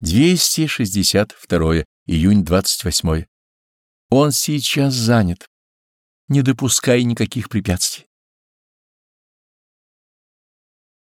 262 июнь 28. Он сейчас занят. Не допускай никаких препятствий.